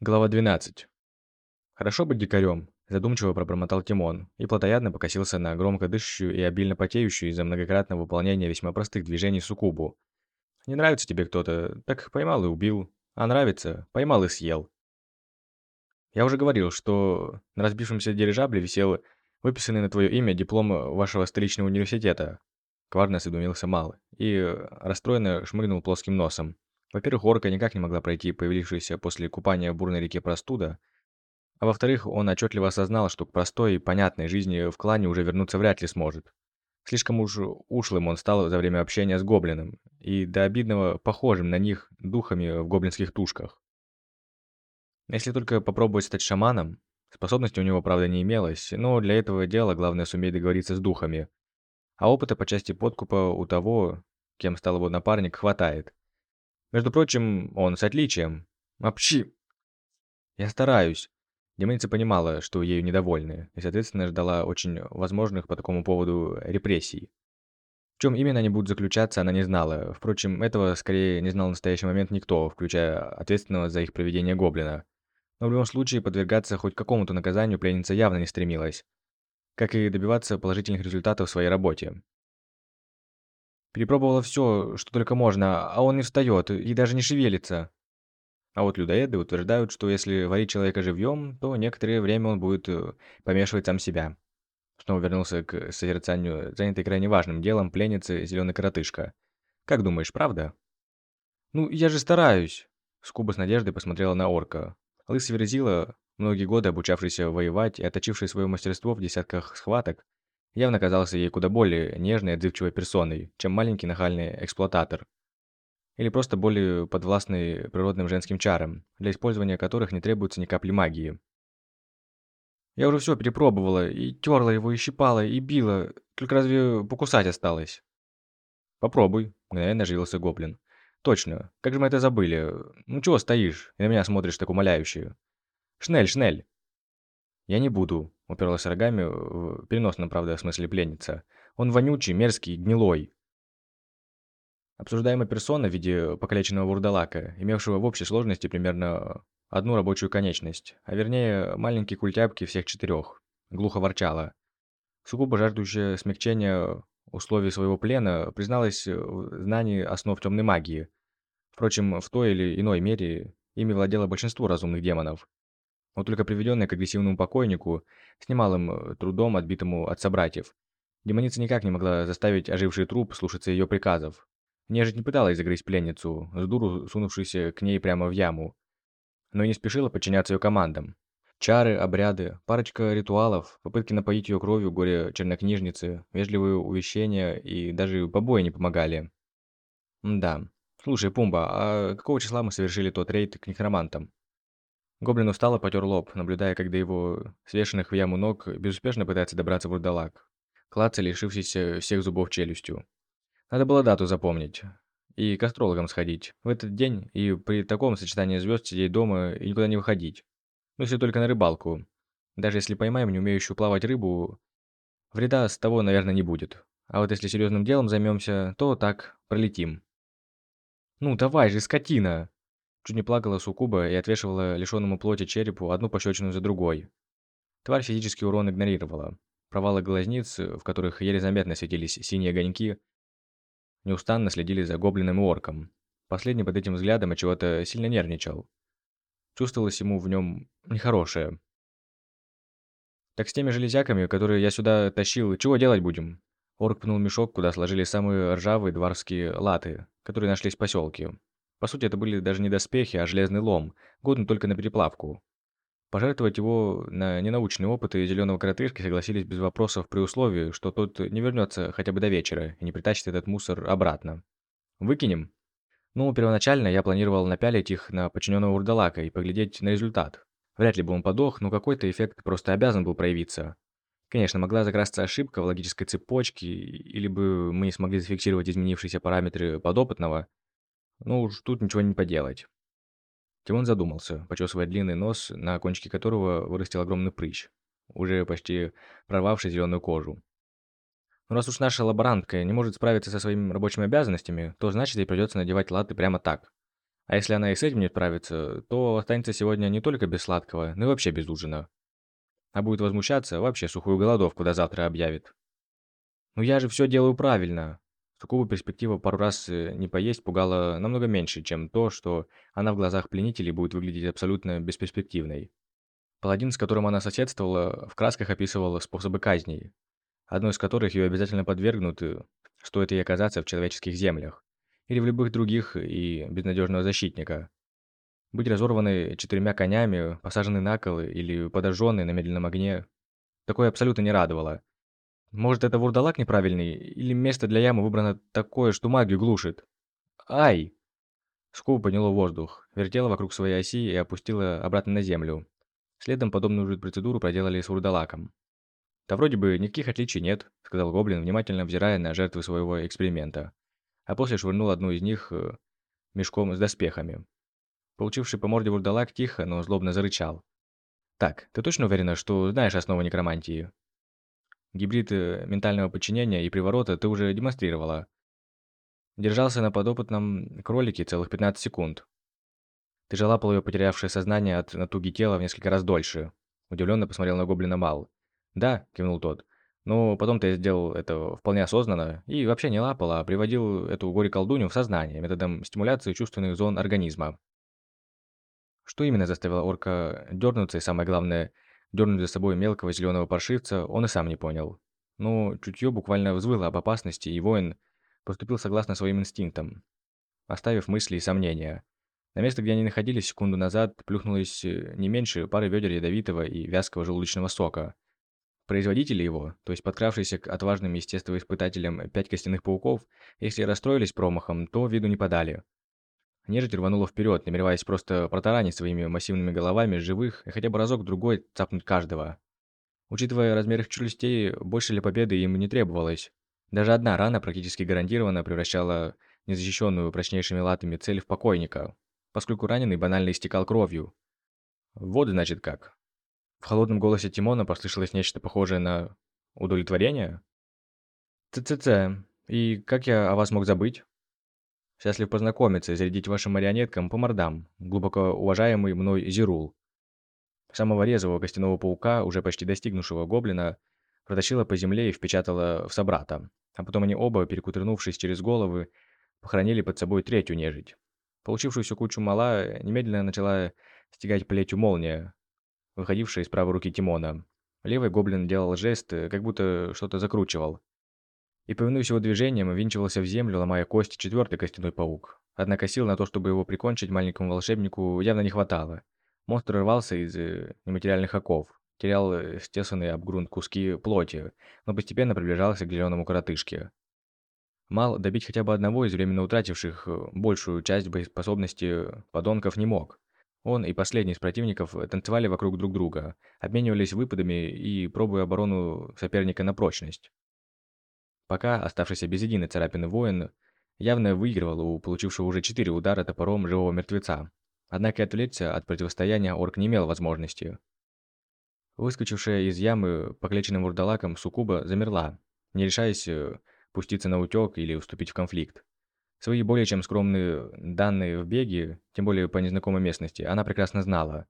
Глава 12. «Хорошо быть дикарем», – задумчиво пробормотал Тимон и плотоядно покосился на громко дышащую и обильно потеющую из-за многократного выполнения весьма простых движений суккубу. «Не нравится тебе кто-то, так поймал и убил, а нравится, поймал и съел». «Я уже говорил, что на разбившемся дирижабле висел выписанный на твое имя диплом вашего столичного университета», – коварно осведомился Мал и расстроенно шмыгнул плоским носом. Во-первых, орка никак не могла пройти появившаяся после купания в бурной реке простуда, а во-вторых, он отчетливо осознал, что к простой и понятной жизни в клане уже вернуться вряд ли сможет. Слишком уж ушлым он стал за время общения с гоблином, и до обидного похожим на них духами в гоблинских тушках. Если только попробовать стать шаманом, способности у него, правда, не имелось, но для этого дела главное суметь договориться с духами. А опыта по части подкупа у того, кем стал его напарник, хватает. Между прочим, он с отличием. Апчи! Я стараюсь. Демоница понимала, что ею недовольны, и, соответственно, ждала очень возможных по такому поводу репрессий. В чем именно они будут заключаться, она не знала. Впрочем, этого скорее не знал в настоящий момент никто, включая ответственного за их проведение гоблина. Но в любом случае подвергаться хоть какому-то наказанию пленница явно не стремилась, как и добиваться положительных результатов в своей работе. Перепробовала все, что только можно, а он не встает и даже не шевелится. А вот людоеды утверждают, что если варить человека живьем, то некоторое время он будет э, помешивать сам себя. Снова вернулся к созерцанию, занятой крайне важным делом пленницы зеленый коротышка. Как думаешь, правда? Ну, я же стараюсь. Скуба с надеждой посмотрела на орка. Лысый верзила, многие годы обучавшийся воевать и отточивший свое мастерство в десятках схваток, явно казался ей куда более нежной и отзывчивой персоной, чем маленький нахальный эксплуататор. Или просто более подвластный природным женским чарам, для использования которых не требуется ни капли магии. Я уже все перепробовала, и терла его, и щипала, и била, только разве покусать осталось? Попробуй, мгновенно оживился гоблин. Точно, как же мы это забыли? Ну чего стоишь и на меня смотришь так умоляюще? Шнель, шнель! Я не буду, уперлась рогами в переносном, правда, смысле пленница. Он вонючий, мерзкий, гнилой. Обсуждаемая персона в виде покалеченного вурдалака, имевшего в общей сложности примерно одну рабочую конечность, а вернее маленькие культяпки всех четырех, глухо ворчала. Сугубо жаждущая смягчения условий своего плена призналась в знании основ темной магии. Впрочем, в той или иной мере ими владело большинство разумных демонов. Вот только приведенная к агрессивному покойнику, с немалым э, трудом отбитому от собратьев, демоница никак не могла заставить оживший труп слушаться ее приказов. Нежить не пыталась загрызть пленницу, с дуру сунувшуюся к ней прямо в яму, но и не спешила подчиняться ее командам. Чары, обряды, парочка ритуалов, попытки напоить ее кровью горе чернокнижницы, вежливые увещения и даже побои не помогали. М да. Слушай, Пумба, а какого числа мы совершили тот рейд к некромантам? Гоблин устало потер лоб, наблюдая, как до его свешенных в яму ног безуспешно пытается добраться вурдалак, клаца, лишившийся всех зубов челюстью. Надо было дату запомнить. И к астрологам сходить. В этот день и при таком сочетании звезд сидеть дома и никуда не выходить. Ну, если только на рыбалку. Даже если поймаем не умеющую плавать рыбу, вреда с того, наверное, не будет. А вот если серьезным делом займемся, то так, пролетим. «Ну, давай же, скотина!» Чуть не плакала Сукуба и отвешивала лишенному плоти черепу одну пощечину за другой. Тварь физический урон игнорировала. Провалы глазниц, в которых еле заметно светились синие огоньки, неустанно следили за гоблином и орком. Последний под этим взглядом от чего-то сильно нервничал. Чувствовалось ему в нем нехорошее. «Так с теми железяками, которые я сюда тащил, чего делать будем?» Орк пнул мешок, куда сложили самые ржавые дворские латы, которые нашлись в поселке. По сути, это были даже не доспехи, а железный лом, годный только на переплавку. Пожертвовать его на ненаучные опыты зеленого коротышки согласились без вопросов при условии, что тот не вернется хотя бы до вечера и не притащит этот мусор обратно. Выкинем? Ну, первоначально я планировал напялить их на подчиненного урдалака и поглядеть на результат. Вряд ли бы он подох, но какой-то эффект просто обязан был проявиться. Конечно, могла закрасться ошибка в логической цепочке, или бы мы не смогли зафиксировать изменившиеся параметры подопытного, ну уж тут ничего не поделать. Тимон задумался, почесывая длинный нос, на кончике которого вырастил огромный прыщ, уже почти прорвавший зеленую кожу. Но раз уж наша лаборантка не может справиться со своими рабочими обязанностями, то значит ей придется надевать латы прямо так. А если она и с этим не справится, то останется сегодня не только без сладкого, но и вообще без ужина. А будет возмущаться, вообще сухую голодовку до завтра объявит. «Ну я же все делаю правильно!» Сукубу перспектива пару раз э, не поесть пугала намного меньше, чем то, что она в глазах пленителей будет выглядеть абсолютно бесперспективной. Паладин, с которым она соседствовала, в красках описывал способы казней, одной из которых ее обязательно подвергнут, э, стоит ей оказаться в человеческих землях или в любых других и безнадежного защитника. Быть разорванной четырьмя конями, посаженной на кол или подожженной на медленном огне – такое абсолютно не радовало. Может, это вурдалак неправильный, или место для ямы выбрано такое, что магию глушит? Ай! Скуба подняла воздух, вертела вокруг своей оси и опустила обратно на землю. Следом подобную же процедуру проделали с вурдалаком. «Да вроде бы никаких отличий нет», – сказал Гоблин, внимательно взирая на жертвы своего эксперимента а после швырнул одну из них э, мешком с доспехами. Получивший по морде вурдалак тихо, но злобно зарычал. «Так, ты точно уверена, что знаешь основу некромантии?» Гибрид ментального подчинения и приворота ты уже демонстрировала. Держался на подопытном кролике целых 15 секунд. Ты же лапал ее потерявшее сознание от натуги тела в несколько раз дольше. Удивленно посмотрел на гоблина Мал. «Да», — кивнул тот. Но потом-то я сделал это вполне осознанно и вообще не лапал, а приводил эту горе-колдунью в сознание методом стимуляции чувственных зон организма. Что именно заставило орка дернуться и, самое главное, дернуть за собой мелкого зеленого паршивца, он и сам не понял. Но чутье буквально взвыло об опасности, и воин поступил согласно своим инстинктам, оставив мысли и сомнения. На место, где они находились секунду назад, плюхнулось э, не меньше пары ведер ядовитого и вязкого желудочного сока. Производители его, то есть подкравшиеся к отважным естествоиспытателям пять костяных пауков, если расстроились промахом, то виду не подали. Нежить рванула вперед, намереваясь просто протаранить своими массивными головами живых и хотя бы разок-другой цапнуть каждого. Учитывая размер их челюстей, больше для победы им не требовалось. Даже одна рана практически гарантированно превращала незащищенную прочнейшими латами цель в покойника, поскольку раненый банально истекал кровью. Вот значит как. В холодном голосе Тимона послышалось нечто похожее на удовлетворение. «ЦЦЦ, и как я о вас мог забыть?» «Счастлив познакомиться и зарядить вашим марионеткам по мордам, глубоко уважаемый мной Зирул». Самого резвого костяного паука, уже почти достигнувшего гоблина, протащила по земле и впечатала в собрата. А потом они оба, перекутернувшись через головы, похоронили под собой третью нежить. Получившуюся кучу мала немедленно начала стегать плетью молния, выходившая из правой руки Тимона. Левый гоблин делал жест, как будто что-то закручивал. И, повинуясь его движением, винчивался в землю, ломая кости четвертый костяной паук. Однако сил на то, чтобы его прикончить маленькому волшебнику, явно не хватало. Монстр рвался из э, нематериальных оков, терял э, стесанные об грунт куски плоти, но постепенно приближался к зеленому коротышке. Мал добить хотя бы одного из временно утративших большую часть боеспособности подонков не мог. Он и последний из противников э, танцевали вокруг друг друга, обменивались выпадами и пробуя оборону соперника на прочность. Пока оставшийся без единой царапины воин явно выигрывал у получившего уже четыре удара топором живого мертвеца. Однако отвлечься от противостояния орк не имел возможности. Выскочившая из ямы поклеченным урдалаком суккуба замерла, не решаясь э, пуститься на утёк или вступить в конфликт. Свои более чем скромные данные в беге, тем более по незнакомой местности, она прекрасно знала.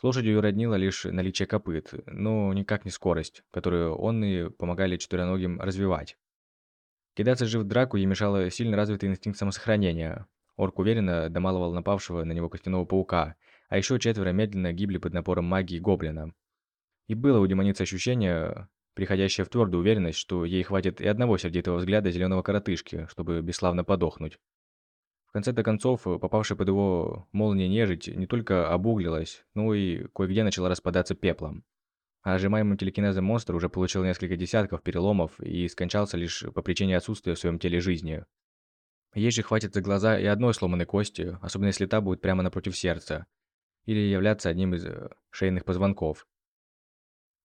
С лошадью роднило лишь наличие копыт, но никак не скорость, которую он и помогали четвероногим развивать. Кидаться же в драку ей мешало сильно развитый инстинкт самосохранения. Орк уверенно домалывал напавшего на него костяного паука, а еще четверо медленно гибли под напором магии гоблина. И было у демоницы ощущение, приходящая в твердую уверенность, что ей хватит и одного сердитого взгляда зеленого коротышки, чтобы бесславно подохнуть. В конце-то концов, попавшая под его молнии нежить не только обуглилась, но и кое-где начала распадаться пеплом. А ожимаемый телекинезом монстр уже получил несколько десятков переломов и скончался лишь по причине отсутствия в своем теле жизни. Ей же хватит за глаза и одной сломанной кости, особенно если та будет прямо напротив сердца, или являться одним из э, шейных позвонков.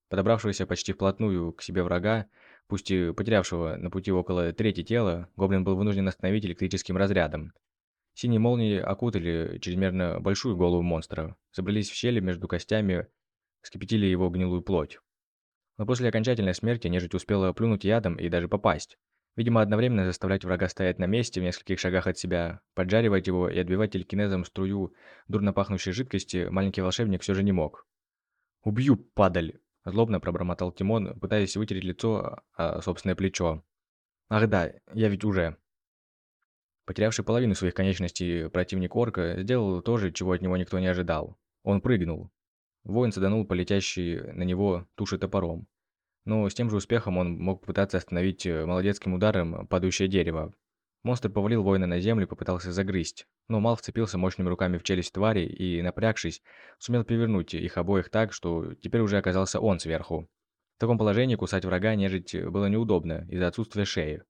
Подобравшегося почти вплотную к себе врага, пусть и потерявшего на пути около трети тела, гоблин был вынужден остановить электрическим разрядом. Синие молнии окутали чрезмерно большую голову монстра, забрались в щели между костями, скипятили его гнилую плоть. Но после окончательной смерти нежить успела плюнуть ядом и даже попасть. Видимо, одновременно заставлять врага стоять на месте в нескольких шагах от себя, поджаривать его и отбивать телекинезом струю дурно пахнущей жидкости маленький волшебник все же не мог. «Убью, падаль!» – злобно пробормотал Тимон, пытаясь вытереть лицо о собственное плечо. «Ах да, я ведь уже...» Потерявший половину своих конечностей противник орка сделал то же, чего от него никто не ожидал. Он прыгнул. Воин саданул по летящей на него туши топором. Но с тем же успехом он мог попытаться остановить э, молодецким ударом падающее дерево. Монстр повалил воина на землю и попытался загрызть, но Мал вцепился мощными руками в челюсть твари и, напрягшись, сумел повернуть их обоих так, что теперь уже оказался он сверху. В таком положении кусать врага нежить было неудобно из-за отсутствия шеи.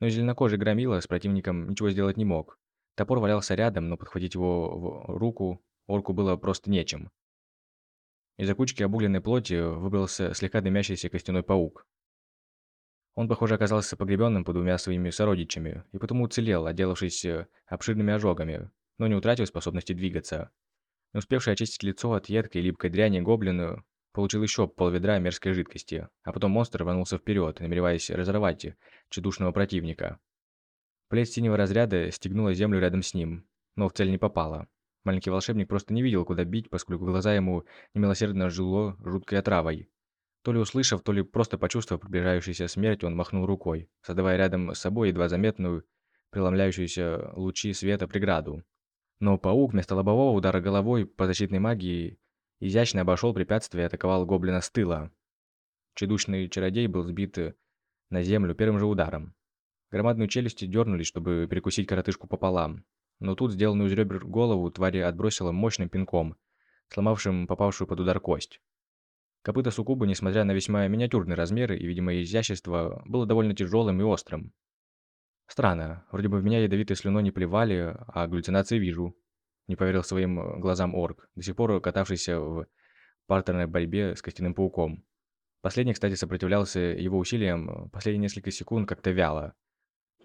Но зеленокожий громила с противником ничего сделать не мог. Топор валялся рядом, но подхватить его в руку орку было просто нечем. Из-за кучки обугленной плоти выбрался слегка дымящийся костяной паук. Он, похоже, оказался погребенным под двумя своими сородичами, и потому уцелел, отделавшись э, обширными ожогами, но не утратил способности двигаться. Не успевший очистить лицо от едкой липкой дряни гоблин получил еще полведра мерзкой жидкости, а потом монстр рванулся вперед, намереваясь разорвать чудушного противника. Плеть синего разряда стегнула землю рядом с ним, но в цель не попала. Маленький волшебник просто не видел, куда бить, поскольку глаза ему немилосердно жило жуткой отравой. То ли услышав, то ли просто почувствовав приближающуюся смерть, он махнул рукой, создавая рядом с собой едва заметную, преломляющуюся лучи света преграду. Но паук вместо лобового удара головой по защитной магии изящно обошел препятствие и атаковал гоблина с тыла. Чудушный чародей был сбит на землю первым же ударом. Громадные челюсти дернулись, чтобы перекусить коротышку пополам, но тут сделанную из ребер голову твари отбросило мощным пинком, сломавшим попавшую под удар кость. Копыта суккуба, несмотря на весьма миниатюрные размеры и, видимо, изящество, было довольно тяжелым и острым. Странно, вроде бы в меня ядовитой слюной не плевали, а галлюцинации вижу. Не поверил своим глазам орк, до сих пор катавшийся в партерной борьбе с костяным пауком. Последний, кстати, сопротивлялся его усилиям последние несколько секунд как-то вяло.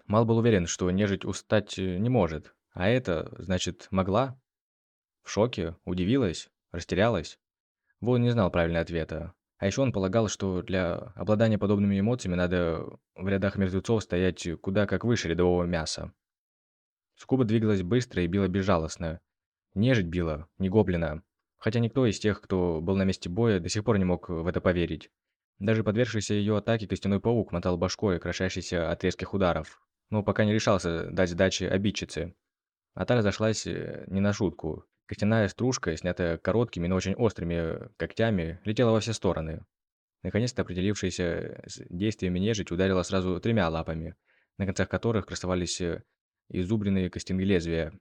Мал был уверен, что нежить устать не может, а это, значит, могла? В шоке? Удивилась? Растерялась? Воин не знал правильного ответа. А еще он полагал, что для обладания подобными эмоциями надо в рядах мертвецов стоять куда как выше рядового мяса. Скуба двигалась быстро и била безжалостно. Нежить била, не гоблина. Хотя никто из тех, кто был на месте боя, до сих пор не мог в это поверить. Даже подвергшийся ее атаке костяной паук мотал башкой, крошащийся от резких ударов. Но пока не решался дать сдачи обидчице. Атака зашлась э, не на шутку. Костяная стружка, снятая короткими, но очень острыми когтями, летела во все стороны. Наконец-то определившаяся с действиями нежить ударила сразу тремя лапами, на концах которых красовались э, изубренные костяные лезвия.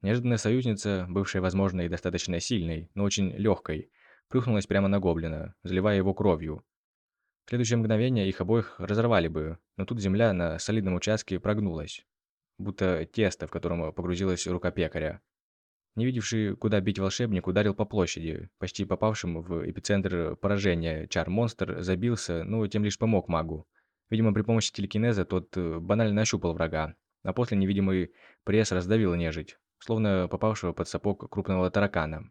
Неожиданная союзница, бывшая, возможно, и достаточно сильной, но очень легкой, плюхнулась прямо на гоблина, заливая его кровью. В следующее мгновение их обоих разорвали бы, но тут земля на солидном участке прогнулась будто тесто, в котором погрузилась рука пекаря. Не видевший, куда бить волшебник, ударил по площади, почти попавшим в эпицентр поражения. Чар-монстр забился, но тем лишь помог магу. Видимо, при помощи телекинеза тот э, банально нащупал врага, а после невидимый пресс раздавил нежить, словно попавшего под сапог крупного таракана.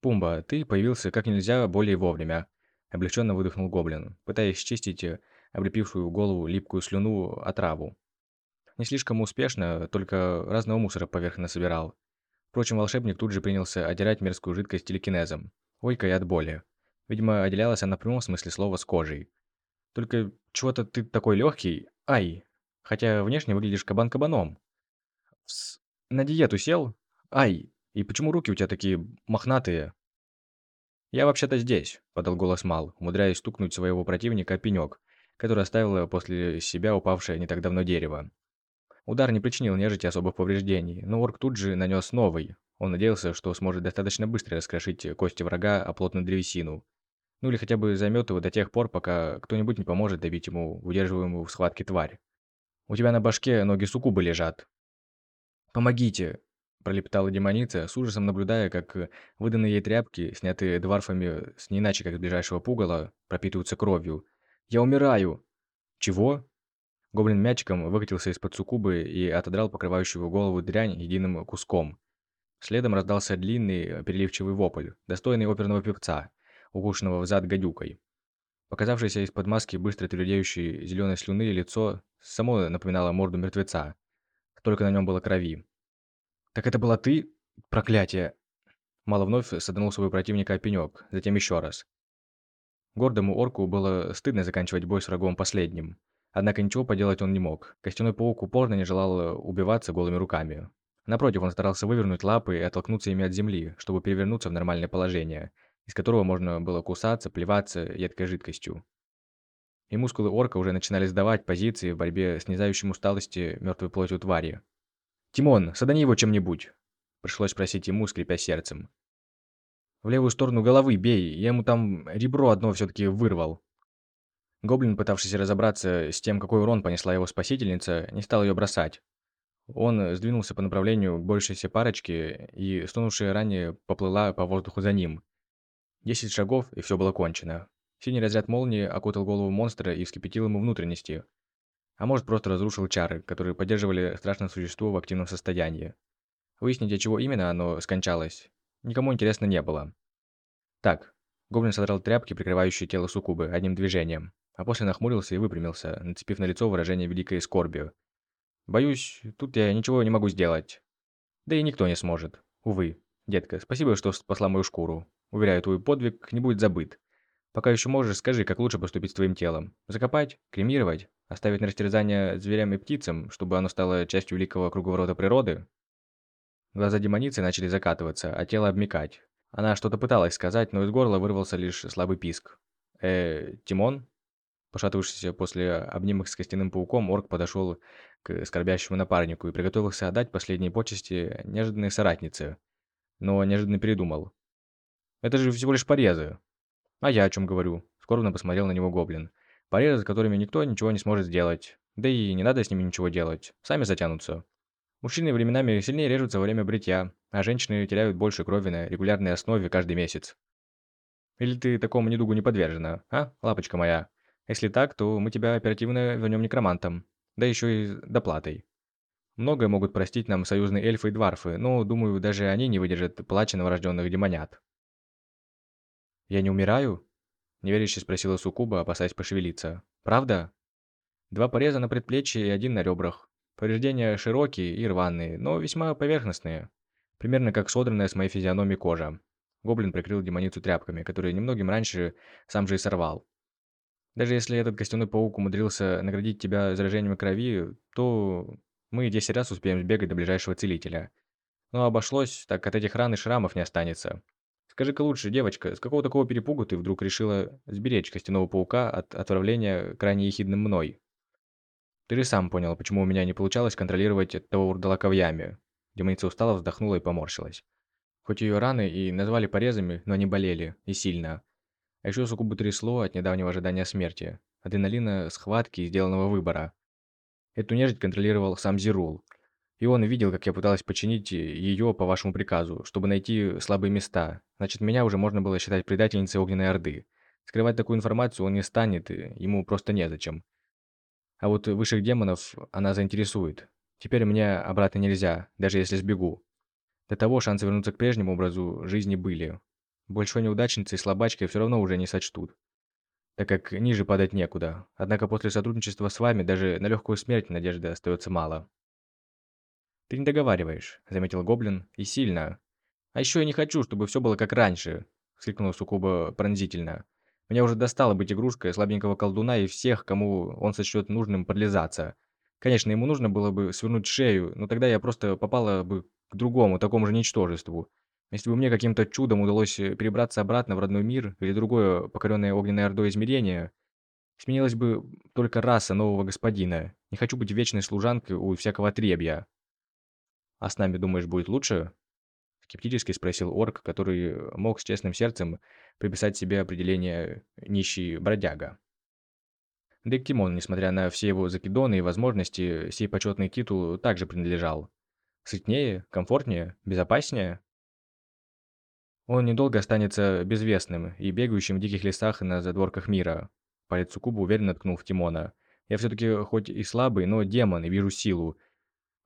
«Пумба, ты появился как нельзя более вовремя», – облегченно выдохнул гоблин, пытаясь счистить э, облепившую голову липкую слюну отраву. Не слишком успешно, только разного мусора поверх насобирал. Впрочем, волшебник тут же принялся отдирать мерзкую жидкость телекинезом, ойкая от боли. Видимо, отделялась она в прямом смысле слова с кожей. Только чего-то ты такой легкий, ай! Хотя внешне выглядишь кабан-кабаном. На диету сел? Ай! И почему руки у тебя такие мохнатые? «Я вообще-то здесь», — подал голос Мал, умудряясь стукнуть своего противника пенек, который оставил после себя упавшее не так давно дерево. Удар не причинил нежити особых повреждений, но орк тут же нанес новый. Он надеялся, что сможет достаточно быстро раскрошить кости врага о плотную древесину. Ну или хотя бы займет его до тех пор, пока кто-нибудь не поможет добить ему удерживаемую в схватке тварь. «У тебя на башке ноги суккубы лежат». «Помогите!» – пролепетала демоница, с ужасом наблюдая, как выданные ей тряпки, снятые дварфами с не иначе как с ближайшего пугала, пропитываются кровью. «Я умираю!» «Чего?» Гоблин мячиком выкатился из-под суккубы и отодрал покрывающую его голову дрянь единым куском. Следом раздался длинный переливчивый вопль, достойный оперного певца, укушенного в зад гадюкой. Показавшееся из-под маски быстро твердеющей зеленой слюны лицо само напоминало морду мертвеца. Только на нем было крови. «Так это была ты? Проклятие!» Мало вновь саданул своего противника о пенёк, затем еще раз. Гордому орку было стыдно заканчивать бой с врагом последним. Однако ничего поделать он не мог. Костяной паук упорно не желал убиваться голыми руками. Напротив, он старался вывернуть лапы и оттолкнуться ими от земли, чтобы перевернуться в нормальное положение, из которого можно было кусаться, плеваться едкой жидкостью. И мускулы орка уже начинали сдавать позиции в борьбе с незающим усталости мертвой плотью твари. «Тимон, садани его чем-нибудь!» Пришлось спросить ему, скрипя сердцем. «В левую сторону головы бей, я ему там ребро одно все-таки вырвал». Гоблин, пытавшийся разобраться с тем, какой урон понесла его спасительница, не стал ее бросать. Он сдвинулся по направлению к большейся парочке, и стонувшая ранее поплыла по воздуху за ним. Десять шагов, и все было кончено. Синий разряд молнии окутал голову монстра и вскипятил ему внутренности. А может, просто разрушил чары, которые поддерживали страшное существо в активном состоянии. Выяснить, от чего именно оно скончалось, никому интересно не было. Так, гоблин содрал тряпки, прикрывающие тело суккубы, одним движением, а после нахмурился и выпрямился, нацепив на лицо выражение великой скорби. Боюсь, тут я ничего не могу сделать. Да и никто не сможет. Увы. Детка, спасибо, что спасла мою шкуру. Уверяю, твой подвиг не будет забыт. Пока еще можешь, скажи, как лучше поступить с твоим телом. Закопать? Кремировать? Оставить на растерзание зверям и птицам, чтобы оно стало частью великого круговорота природы? Глаза демоницы начали закатываться, а тело обмекать. Она что-то пыталась сказать, но из горла вырвался лишь слабый писк. «Э, Тимон?» Пошатывавшийся после обнимок с костяным пауком, орк подошел к скорбящему напарнику и приготовился отдать последние почести неожиданной соратнице. Но неожиданно передумал. «Это же всего лишь порезы». «А я о чем говорю?» Скорбно посмотрел на него гоблин. «Порезы, с которыми никто ничего не сможет сделать. Да и не надо с ними ничего делать. Сами затянутся. Мужчины временами сильнее режутся во время бритья, а женщины теряют больше крови на регулярной основе каждый месяц. Или ты такому недугу не подвержена, а, лапочка моя?» Если так, то мы тебя оперативно вернем некромантом. Да еще и доплатой. Многое могут простить нам союзные эльфы и дварфы, но, думаю, даже они не выдержат плача новорожденных демонят. «Я не умираю?» – неверяще спросила Сукуба, опасаясь пошевелиться. «Правда?» Два пореза на предплечье и один на ребрах. Повреждения широкие и рваные, но весьма поверхностные. Примерно как содранная с моей физиономии кожа. Гоблин прикрыл демоницу тряпками, которые немногим раньше сам же и сорвал. Даже если этот костяной паук умудрился наградить тебя заражением крови, то мы 10 раз успеем сбегать до ближайшего целителя. Но обошлось, так от этих ран и шрамов не останется. Скажи-ка лучше, девочка, с какого такого перепугу ты вдруг решила сберечь костяного паука от отправления крайне ехидным мной? Ты же сам понял, почему у меня не получалось контролировать этого урдалака в яме. Демоница устало вздохнула и поморщилась. Хоть ее раны и назвали порезами, но они болели, и сильно. А еще сугубо трясло от недавнего ожидания смерти, адреналина схватки и сделанного выбора. Эту нежить контролировал сам Зирул. И он видел, как я пыталась починить ее по вашему приказу, чтобы найти слабые места. Значит, меня уже можно было считать предательницей Огненной Орды. Скрывать такую информацию он не станет, ему просто незачем. А вот высших демонов она заинтересует. Теперь мне обратно нельзя, даже если сбегу. До того шансы вернуться к прежнему образу жизни были. Большой неудачницей и слабачкой все равно уже не сочтут, так как ниже падать некуда. Однако после сотрудничества с вами даже на легкую смерть надежды остается мало. «Ты не договариваешь», — заметил Гоблин, — «и сильно. А еще я не хочу, чтобы все было как раньше», — вскрикнула Сукуба пронзительно. «Меня уже достало быть игрушкой слабенького колдуна и всех, кому он сочтет нужным подлизаться. Конечно, ему нужно было бы свернуть шею, но тогда я просто попала бы к другому, такому же ничтожеству. Если бы мне каким-то чудом удалось э, перебраться обратно в родной мир или другое покоренное огненной ордой измерение, сменилась бы только раса нового господина. Не хочу быть вечной служанкой у всякого требья. А с нами, думаешь, будет лучше? Скептически спросил орк, который мог с честным сердцем приписать себе определение «нищий бродяга». Да и Тимон, несмотря на все его закидоны и возможности, сей почетный титул также принадлежал. Сытнее, комфортнее, безопаснее? Он недолго останется безвестным и бегающим в диких лесах на задворках мира. Палец Сукуба уверенно ткнул в Тимона. Я все-таки хоть и слабый, но демон и вижу силу.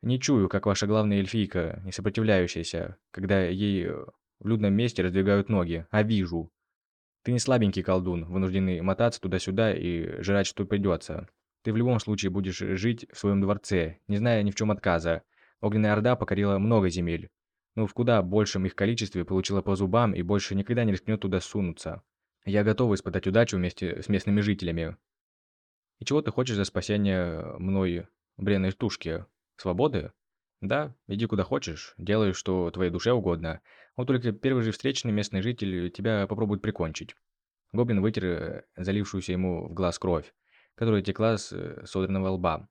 Не чую, как ваша главная эльфийка, не сопротивляющаяся, когда ей в людном месте раздвигают ноги, а вижу. Ты не слабенький колдун, вынужденный мотаться туда-сюда и жрать, что придется. Ты в любом случае будешь жить в своем дворце, не зная ни в чем отказа. Огненная Орда покорила много земель. Но в куда большем их количестве получила по зубам и больше никогда не рискнет туда сунуться. Я готов испытать удачу вместе с местными жителями. И чего ты хочешь за спасение мной бренной тушки? Свободы? Да, иди куда хочешь, делай, что твоей душе угодно. Вот только первый же встречный местный житель тебя попробует прикончить. Гоблин вытер э, залившуюся ему в глаз кровь, которая текла с э, содранного лба.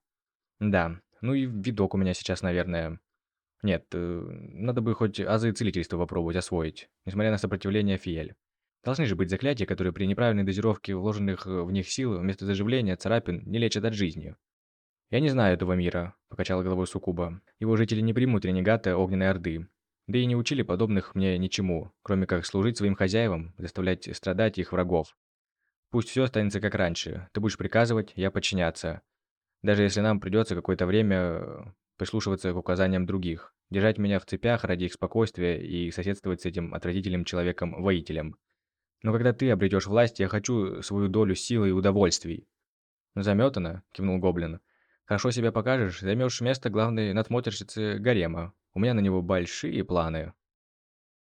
Да, ну и видок у меня сейчас, наверное. Нет, э, надо бы хоть азы целительства попробовать освоить, несмотря на сопротивление Фиель. Должны же быть заклятия, которые при неправильной дозировке вложенных в них сил вместо заживления царапин не лечат от жизни. «Я не знаю этого мира», – покачала головой Сукуба. «Его жители не примут ренегата Огненной Орды. Да и не учили подобных мне ничему, кроме как служить своим хозяевам, заставлять страдать их врагов. Пусть все останется как раньше. Ты будешь приказывать, я подчиняться. Даже если нам придется какое-то время э, прислушиваться к указаниям других, держать меня в цепях ради их спокойствия и соседствовать с этим отвратительным человеком-воителем. Но когда ты обретешь власть, я хочу свою долю силы и удовольствий». «Заметано», – кивнул Гоблин. «Хорошо себя покажешь, займешь место главной надсмотрщицы гарема. У меня на него большие планы».